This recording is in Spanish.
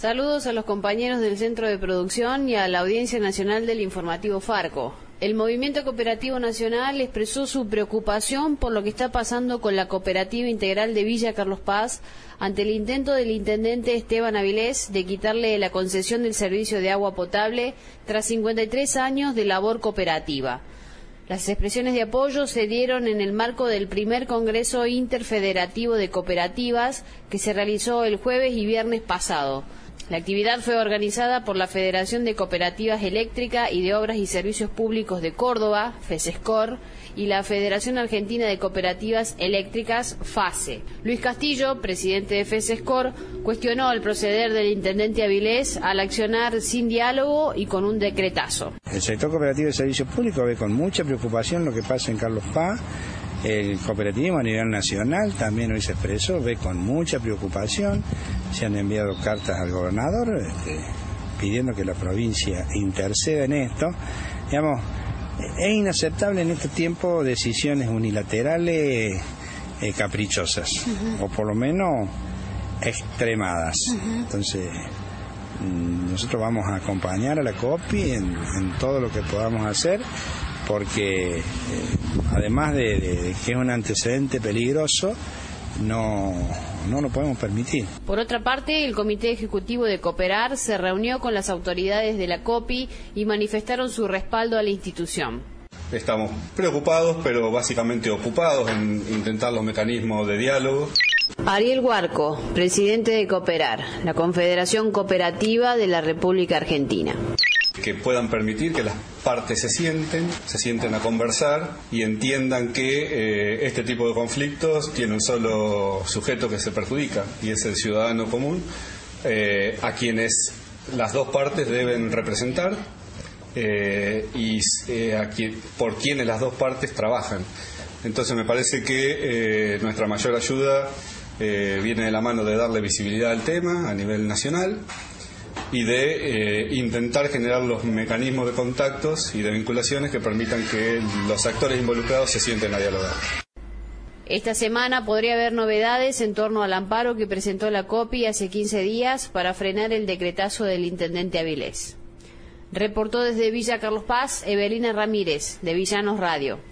Saludos a los compañeros del Centro de Producción y a la Audiencia Nacional del Informativo Farco. El Movimiento Cooperativo Nacional expresó su preocupación por lo que está pasando con la Cooperativa Integral de Villa Carlos Paz ante el intento del intendente Esteban Avilés de quitarle la concesión del servicio de agua potable tras 53 años de labor cooperativa. Las expresiones de apoyo se dieron en el marco del primer Congreso Interfederativo de Cooperativas que se realizó el jueves y viernes pasado. La actividad fue organizada por la Federación de Cooperativas Eléctrica y de Obras y Servicios Públicos de Córdoba, FESESCOR, y la Federación Argentina de Cooperativas Eléctricas, FASE. Luis Castillo, presidente de FESESCOR, cuestionó el proceder del intendente Avilés al accionar sin diálogo y con un decretazo. El sector cooperativo de servicios públicos ve con mucha preocupación lo que pasa en Carlos Paz el cooperativismo a nivel nacional también hoy se expresó, ve con mucha preocupación, se han enviado cartas al gobernador este, pidiendo que la provincia interceda en esto. Digamos, es inaceptable en este tiempo decisiones unilaterales eh, caprichosas, o por lo menos extremadas. Entonces, mm, nosotros vamos a acompañar a la COPI en todo lo que podamos hacer porque eh, además de, que es un antecedente peligroso, no, no lo podemos permitir. Por otra parte, el Comité Ejecutivo de Cooperar se reunió con las autoridades de la COPI y manifestaron su respaldo a la institución. Estamos preocupados, pero básicamente ocupados en intentar los mecanismos de diálogo. Ariel Huarco, presidente de Cooperar, la Confederación Cooperativa de la República Argentina que puedan permitir que las partes se sienten, se sienten a conversar y entiendan que eh, este tipo de conflictos tiene un solo sujeto que se perjudica y es el ciudadano común, eh, a quienes las dos partes deben representar eh, y por quienes las dos partes trabajan. Entonces me parece que nuestra mayor ayuda viene de la mano de darle visibilidad al tema a nivel nacional y de eh, intentar generar los mecanismos de contactos y de vinculaciones que permitan que los actores involucrados se sienten a dialogar. Esta semana podría haber novedades en torno al amparo que presentó la COPI hace 15 días para frenar el decretazo del intendente Avilés. Reportó desde Villa Carlos Paz Evelina Ramírez, de Villanos Radio.